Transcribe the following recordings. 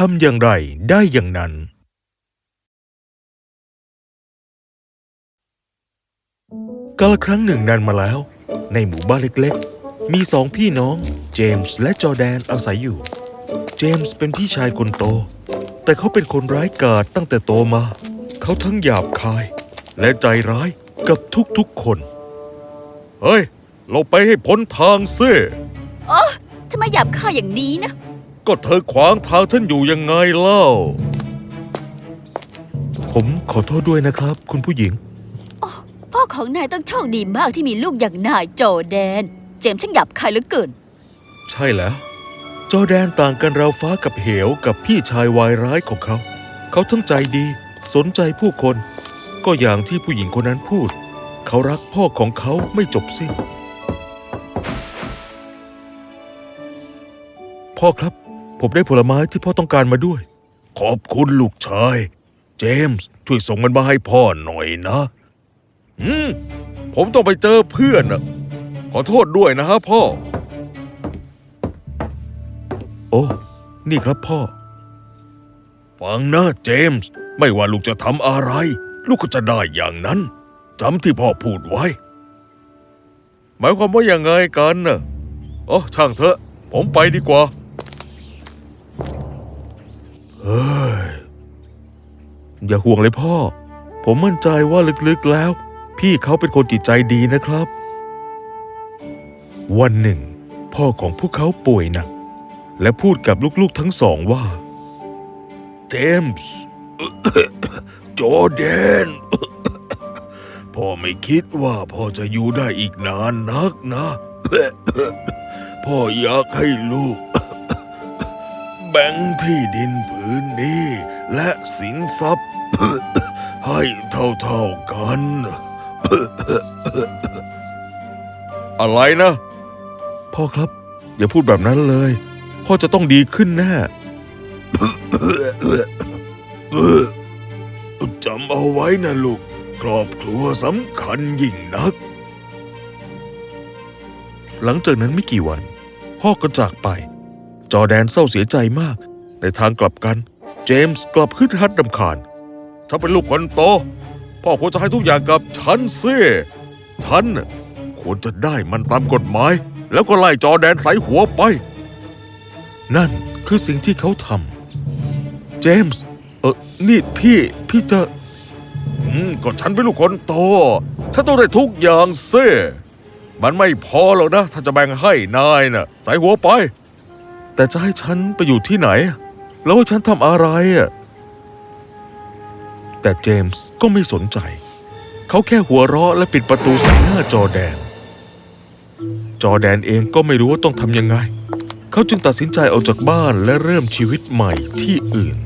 ทำอย่างไรได้อย่างนั้น กาลครั้งหนึ่งนานมาแล้ว ในหมู่บ้านเล็กๆ มีสองพี่น้อง เจมส์และจอแดนอาศัยอยู่ เจมส์เป็นพี่ชายคนโต แต่เขาเป็นคนร้ายกาจตั้งแต่โตมา เขาทั้งหยาบคาย และใจร้ายกับทุกๆคน เฮ้ย เราไปให้พ้นทางเซ่ทำไมหยาบคายอย่างนี้นะ ก็เธอขวางทางฉันอยู่ยังไงเล่า ผมขอโทษด้วยนะครับ คุณผู้หญิง พ่อของนายต้องโชคดีมากที่มีลูกอย่างนายโจแดน เจมส์ช่างหยาบคายเหลือเกิน ใช่แล้วจอร์แดนต่างกันราวฟ้ากับเหวกับพี่ชายวายร้ายของเขา เขาทั้งใจดี สนใจผู้คน ก็อย่างที่ผู้หญิงคนนั้นพูด เขารักพ่อของเขาไม่จบสิ้น พ่อครับ ผมได้ผลไม้ที่พ่อต้องการมาด้วย ขอบคุณลูกชาย เจมส์ช่วยส่งมันมาให้พ่อหน่อยนะอืมผมต้องไปเจอเพื่อนน่ะขอโทษด้วยนะฮะพ่อ โอ้ นี่ครับพ่อ ฟังนะเจมส์ ไม่ว่าลูกจะทำอะไร ลูกก็จะได้อย่างนั้นจำที่พ่อพูดไว้ หมายความว่าอย่างไงกันน่ะอ๋อช่างเถอะ ผมไปดีกว่า เฮ้ย อย่าห่วงเลยพ่อ ผมมั่นใจว่าลึกๆแล้ว พี่เขาเป็นคนจิตใจดีนะครับ วันหนึ่ง พ่อของพวกเขาป่วยหนัก และพูดกับลูกๆทั้งสองว่า เจมส์จอแดน พ่อไม่คิดว่าพ่อจะอยู่ได้อีกนานนักนะ พ่ออยากให้ลูก แบ่งที่ดินผืนนี้ และสินทรัพย์ ให้เท่าๆกัน อะไรนะ พ่อครับ อย่าพูดแบบนั้นเลย พ่อจะต้องดีขึ้นแน่จำเอาไว้นะลูก ครอบครัวสำคัญยิ่งนัก หลังจากนั้นไม่กี่วัน พ่อก็จากไป จอแดนเศร้าเสียใจมาก ในทางกลับกัน เจมส์กลับฮึดฮัดรำคาญถ้าเป็นลูกคนโต พ่อควรจะให้ทุกอย่างกับฉันสิฉันควรจะได้มันตามกฎหมาย แล้วก็ไล่จอแดนใส่หัวไป นั่นคือสิ่งที่เขาทำเจมส์เออนี่พี่พี่จะอืมก็ฉันเป็นลูกคนโตฉันต้องได้ทุกอย่างเซ่มันไม่พอหรอกนะ ถ้าจะแบ่งให้นายน่ะ ใส่หัวไป แต่จะให้ฉันไปอยู่ที่ไหน แล้วให้ฉันทำอะไรอะแต่เจมส์ก็ไม่สนใจ เขาแค่หัวเราะและปิดประตูใส่หน้าจอแดน จอแดนเองก็ไม่รู้ว่าต้องทำยังไง เขาจึงตัดสินใจออกจากบ้านและเริ่มชีวิตใหม่ที่อื่น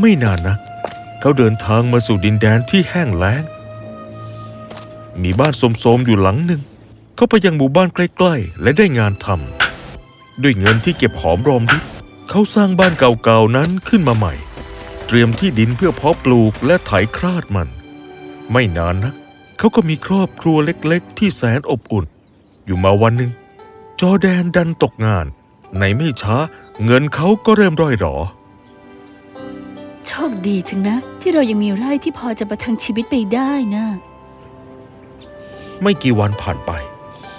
ไม่นานนักเขาเดินทางมาสู่ดินแดนที่แห้งแล้ง มีบ้านโสมๆอยู่หลังหนึ่ง เขาไปยังหมู่บ้านใกล้ ๆ และได้งานทำ ด้วยเงินที่เก็บหอมรอมริบเขาสร้างบ้านเก่าๆนั้นขึ้นมาใหม่ เตรียมที่ดินเพื่อเพาะปลูกและไถคราดมัน ไม่นานนัก เขาก็มีครอบครัวเล็กๆ ที่แสนอบอุ่น อยู่มาวันหนึ่ง จอร์แดนดันตกงาน ในไม่ช้าเงินเขาก็เริ่มร่อยหรอ โชคดีจังนะ ที่เรายังมีไร่ที่พอจะประทังชีวิตไปได้นะ ไม่กี่วันผ่านไป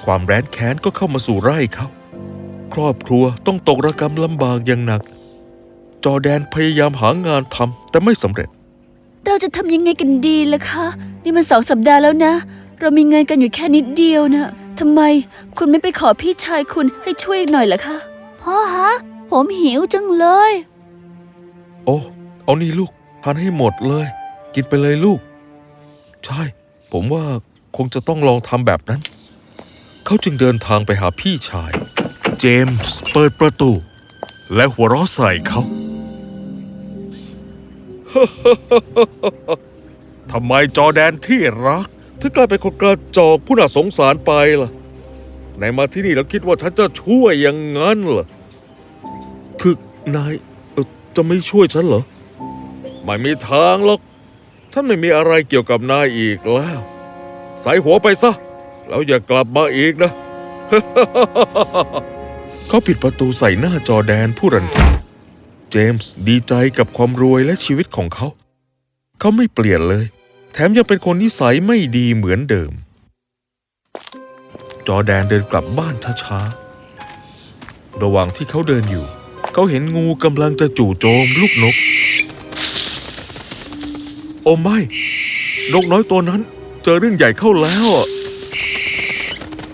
ความแร้นแค้นก็เข้ามาสู่ไร่เขา ครอบครัวต้องตกระกรรมลำบากอย่างหนัก จอร์แดนพยายามหางานทำแต่ไม่สำเร็จ เราจะทำยังไงกันดีล่ะคะ นี่มันสองสัปดาห์แล้วนะ เรามีเงินกันอยู่แค่นิดเดียวนะทำไมคุณไม่ไปขอพี่ชายคุณให้ช่วยหน่อยล่ะคะพ่อฮะ ผมหิวจังเลย โอ้เอานี่ลูกทานให้หมดเลย กินไปเลยลูก ใช่ ผมว่าคงจะต้องลองทำแบบนั้น เขาจึงเดินทางไปหาพี่ชายเจมส์เปิดประตู และหัวเราะใส่เขา ทำไมจอแดนที่รักถึงกลายเป็นคนกระจอกผู้น่าสงสารไปล่ะไหนมาที่นี่แล้วคิดว่าฉันจะช่วยอย่างนั้นเหรอคือนายจะไม่ช่วยฉันเหรอ ไม่มีทางหรอก ฉันไม่มีอะไรเกี่ยวกับนายอีกแล้วใส่หัวไปซะ แล้วอย่ากลับมาอีกนะ เขาปิดประตูใส่หน้าจอแดนผู้รันทดเจมส์ดีใจกับความรวยและชีวิตของเขา เขาไม่เปลี่ยนเลย แถมยังเป็นคนนิสัยไม่ดีเหมือนเดิม จอแดนเดินกลับบ้านช้าๆ ระหว่างที่เขาเดินอยู่ เขาเห็นงูกำลังจะจู่โจมลูกนก โอ้ไม่ นกน้อยตัวนั้น เจอเรื่องใหญ่เข้าแล้ว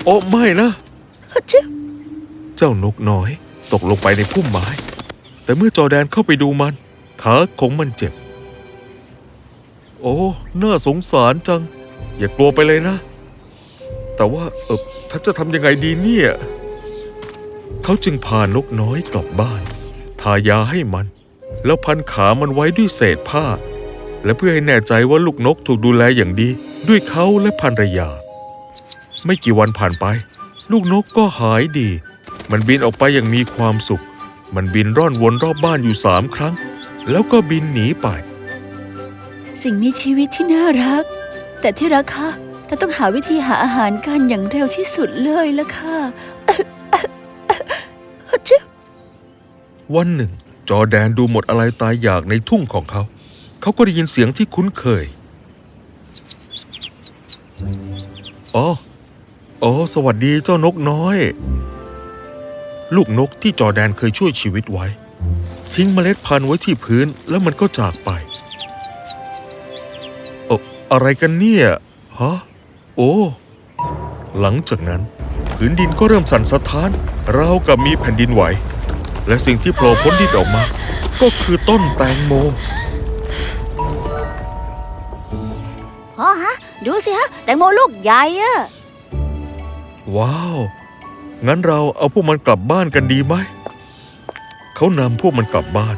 โอ้ไม่นะชิ๊ เจ้านกน้อย ตกลงไปในพุ่มไม้ แต่เมื่อจอแดนเข้าไปดูมันขาของมันเจ็บ โอ้ น่าสงสารจัง อย่ากลัวไปเลยนะ แต่ว่าเออท่านจะทำยังไงดีเนี่ย เขาจึงพานกน้อยกลับบ้าน ทายาให้มัน แล้วพันขามันไว้ด้วยเศษผ้า และเพื่อให้แน่ใจว่าลูกนกถูกดูแลอย่างดี ด้วยเขาและภรรยา ไม่กี่วันผ่านไป ลูกนกก็หายดี มันบินออกไปอย่างมีความสุข มันบินร่อนวนรอบบ้านอยู่สามครั้ง แล้วก็บินหนีไป สิ่งมีชีวิตที่น่ารัก แต่ที่รักค่ะ เราต้องหาวิธีหาอาหารกันอย่างเร็วที่สุดเลยละค่ะฮัชชิววันหนึ่ง จอแดนดูหมดอะไรตายอยากในทุ่งของเขา เขาก็ได้ยินเสียงที่คุ้นเคย อ๋อ อ๋อ สวัสดีเจ้านกน้อย ลูกนกที่จอแดนเคยช่วยชีวิตไว้ ทิ้งเมล็ดพันธุ์ไว้ที่พื้นแล้วมันก็จากไปเอ่ออะไรกันเนี่ยฮะโอ้หลังจากนั้น พื้นดินก็เริ่มสั่นสะท้านราวกับมีแผ่นดินไหว และสิ่งที่โผล่พ้นดินออกมา ก็คือต้นแตงโมพ่อฮะ ดูสิฮะ แตงโมลูกใหญ่อะว้าว งั้นเราเอาพวกมันกลับบ้านกันดีไหม เขานำพวกมันกลับบ้าน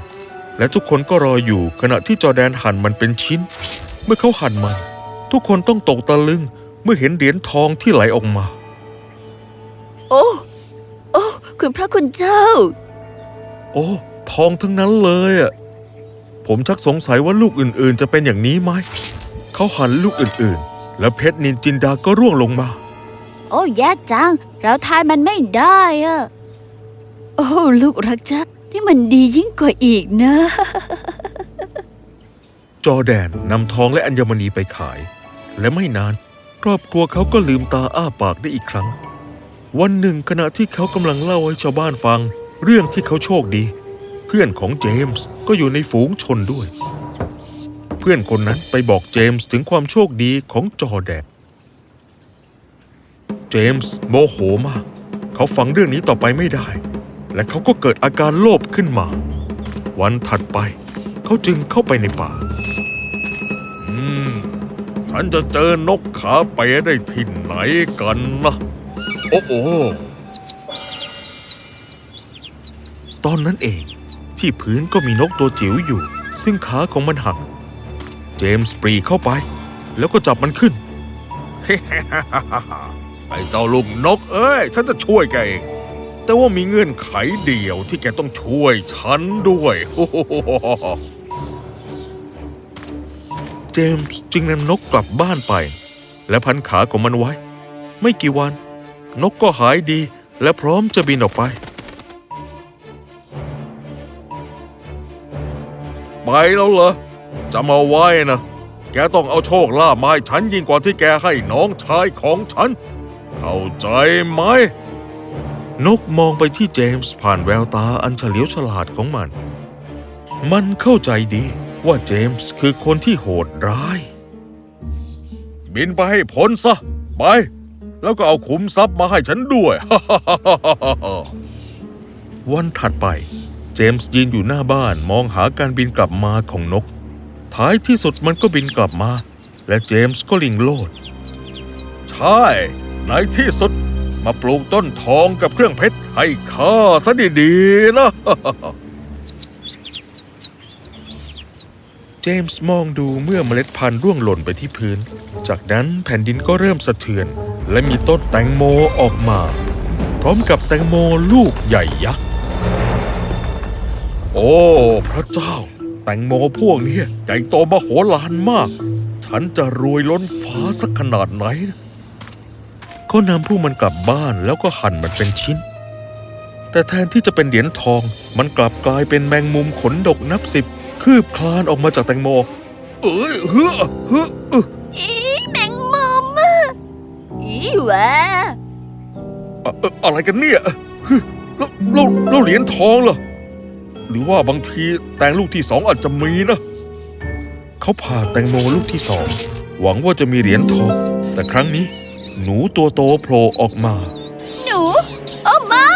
และทุกคนก็รออยู่ขณะที่จอร์แดนหั่นมันเป็นชิ้น เมื่อเขาหั่นมัน ทุกคนต้องตกตะลึงเมื่อเห็นเหรียญทองที่ไหลออกมา โอ้ โอ้ คุณพระคุณเจ้า โอ้ ทองทั้งนั้นเลยอะ ผมชักสงสัยว่าลูกอื่นๆ จะเป็นอย่างนี้ไหม เขาหั่นลูกอื่นๆ แล้วเพชรนินจินดาก็ร่วงลงมา โอ้แย่จัง เราทานมันไม่ได้อะโอ้ลูกรักจ้ะนี่มันดียิ่งกว่าอีกนะ จอแดนนำทองและอัญมณีไปขาย และไม่นาน ครอบครัวเขาก็ลืมตาอ้าปากได้อีกครั้ง วันหนึ่งขณะที่เขากำลังเล่าให้ชาวบ้านฟัง เรื่องที่เขาโชคดี เพื่อนของเจมส์ก็อยู่ในฝูงชนด้วย เพื่อนคนนั้นไปบอกเจมส์ถึงความโชคดีของจอแดน จมส์โมโหมาก เขาฟังเรื่องนี้ต่อไปไม่ได้ และเขาก็เกิดอาการโลภขึ้นมา วันถัดไป เขาจึงเข้าไปในป่า อืม ฉันจะเจอนกขาเป๋ได้ที่ไหนกันนะโอ้โอตอนนั้นเองที่พื้นก็มีนกตัวจิ๋วอยู่ ซึ่งขาของมันหัก เจมส์ปรีเข้าไป แล้วก็จับมันขึ้น ไอ้เจ้าลูกนกเอ้ย ฉันจะช่วยแกเอง แต่ว่ามีเงื่อนไขเดียวที่แกต้องช่วยฉันด้วยเจมส์จึงนำนกกลับบ้านไป และพันขาของมันไว้ ไม่กี่วัน นกก็หายดีและพร้อมจะบินออกไป ไปแล้วเหรอจำเอาไว้นะ แกต้องเอาโชคลาภมาให้ฉันยิ่งกว่าที่แกให้น้องชายของฉัน เข้าใจไหม นกมองไปที่เจมส์ผ่านแววตาอันเฉลียวฉลาดของมัน มันเข้าใจดีว่าเจมส์คือคนที่โหดร้าย บินไปให้พ้นซะ ไป แล้วก็เอาขุมทรัพย์มาให้ฉันด้วย วันถัดไป เจมส์ยืนอยู่หน้าบ้านมองหาการบินกลับมาของนก ท้ายที่สุดมันก็บินกลับมา และเจมส์ก็ลิงโลด ใช่ ในที่สุดมาปลูกต้นทองกับเครื่องเพชรให้ข้าซะดีๆนะ เจมส์มองดูเมื่อเมล็ดพันธุ์ร่วงหล่นไปที่พื้น จากนั้นแผ่นดินก็เริ่มสะเทือน และมีต้นแตงโมออกมา พร้อมกับแตงโมลูกใหญ่ยักษ์ โอ้ พระเจ้า แตงโมพวกนี้ใหญ่โตมโหฬารมาก ฉันจะรวยล้นฟ้าสักขนาดไหนนะ เขานำพวกมันกลับบ้านแล้วก็หั่นมันเป็นชิ้น แต่แทนที่จะเป็นเหรียญทอง มันกลับกลายเป็นแมงมุมขนดกนับสิบ คืบคลานออกมาจากแตงโม เอ้ยเฮ้อเฮ้อเอ้ออีแมงมุมอะอีแหวะอะเอ่ออะไรกันเนี่ยเฮ้ยแล้วแล้วเหรียญทองล่ะหรือว่าบางทีแตงลูกที่สองอาจจะมีนะ เขาผ่าแตงโมลูกที่สอง หวังว่าจะมีเหรียญทอง แต่ครั้งนี้ หนูตัวโตโผล่ออกมา หนูโอ้ไม่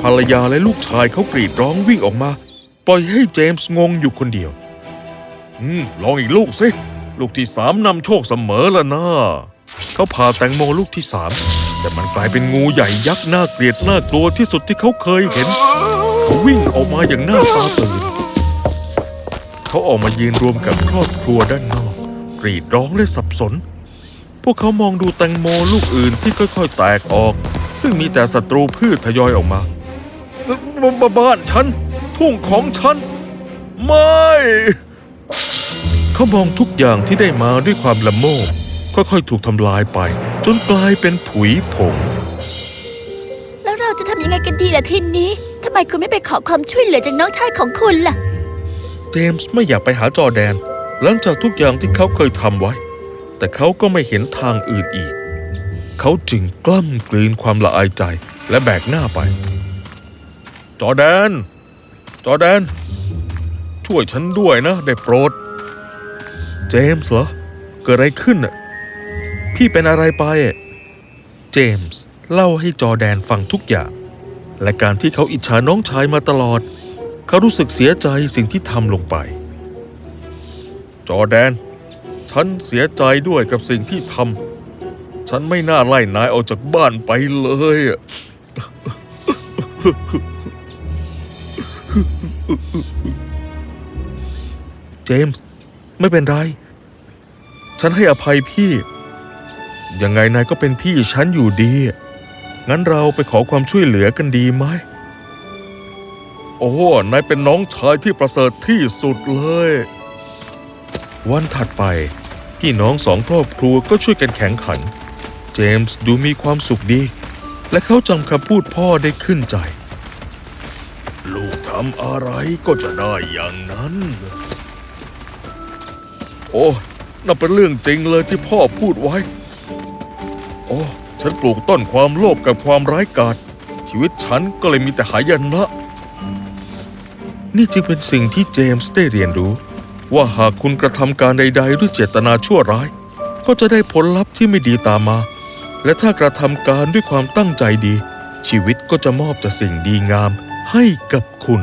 ภรรยาและลูกชายเขากรีดร้องวิ่งออกมา ปล่อยให้เจมส์งงอยู่คนเดียว อืม ลองอีกลูกสิ ลูกที่สามนำโชคเสมอละนะเขาพาแตงโมลูกที่สามแต่มันกลายเป็นงูใหญ่ยักษ์น่าเกลียดน่ากลัวที่สุดที่เขาเคยเห็น เขาวิ่งออกมาอย่างหน้าตาตื่น เขาออกมายืนรวมกับครอบครัวด้านนอก กรีดร้องและสับสน พวกเขามองดูแตงโมลูกอื่นที่ค่อยๆแตกออก ซึ่งมีแต่ศัตรูพืชทยอยออกมาบบบบ้านฉัน ทุ่งของฉัน ไม่ เขามองทุกอย่างที่ได้มาด้วยความละโมบค่อยๆถูกทำลายไป จนกลายเป็นผุยผง แล้วเราจะทำยังไงกันดีล่ะทีนี้ทำไมคุณไม่ไปขอความช่วยเหลือจากน้องชายของคุณล่ะ เจมส์ไม่อยากไปหาจอร์แดน หลังจากทุกอย่างที่เขาเคยทำไว้ แต่เขาก็ไม่เห็นทางอื่นอีก เขาจึงกล้ำกลืนความละอายใจและแบกหน้าไป จอแดน จอแดน ช่วยฉันด้วยนะ ได้โปรด เจมส์เหรอ เกิดอะไรขึ้นน่ะ พี่เป็นอะไรไปอะเจมส์เล่าให้จอแดนฟังทุกอย่าง และการที่เขาอิจฉาน้องชายมาตลอด เขารู้สึกเสียใจสิ่งที่ทำลงไป จอแดน ฉันเสียใจด้วยกับสิ่งที่ทำ ฉันไม่น่าไล่นายออกจากบ้านไปเลยเจมส์ไม่เป็นไร ฉันให้อภัยพี่ ยังไงนายก็เป็นพี่ฉันอยู่ดี งั้นเราไปขอความช่วยเหลือกันดีไหม โอ้ นายเป็นน้องชายที่ประเสริฐที่สุดเลย วันถัดไป พี่น้องสองครอบครัวก็ช่วยกันแข่งขัน เจมส์ดูมีความสุขดี และเขาจำคำพูดพ่อได้ขึ้นใจ ลูกทำอะไรก็จะได้อย่างนั้น โอ้นั่นเป็นเรื่องจริงเลยที่พ่อพูดไว้ โอ้ ฉันปลูกต้นความโลภกับความร้ายกาจชีวิตฉันก็เลยมีแต่หายนะ นี่จึงเป็นสิ่งที่เจมส์ได้เรียนรู้ ว่าหากคุณกระทำการใด ๆ ด้วยเจตนาชั่วร้าย ก็จะได้ผลลัพธ์ที่ไม่ดีตามมา และถ้ากระทำการด้วยความตั้งใจดี ชีวิตก็จะมอบแต่สิ่งดีงามให้กับคุณ